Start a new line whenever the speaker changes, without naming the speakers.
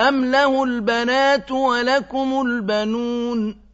أَمْ لَهُ الْبَنَاتُ وَلَكُمُ الْبَنُونَ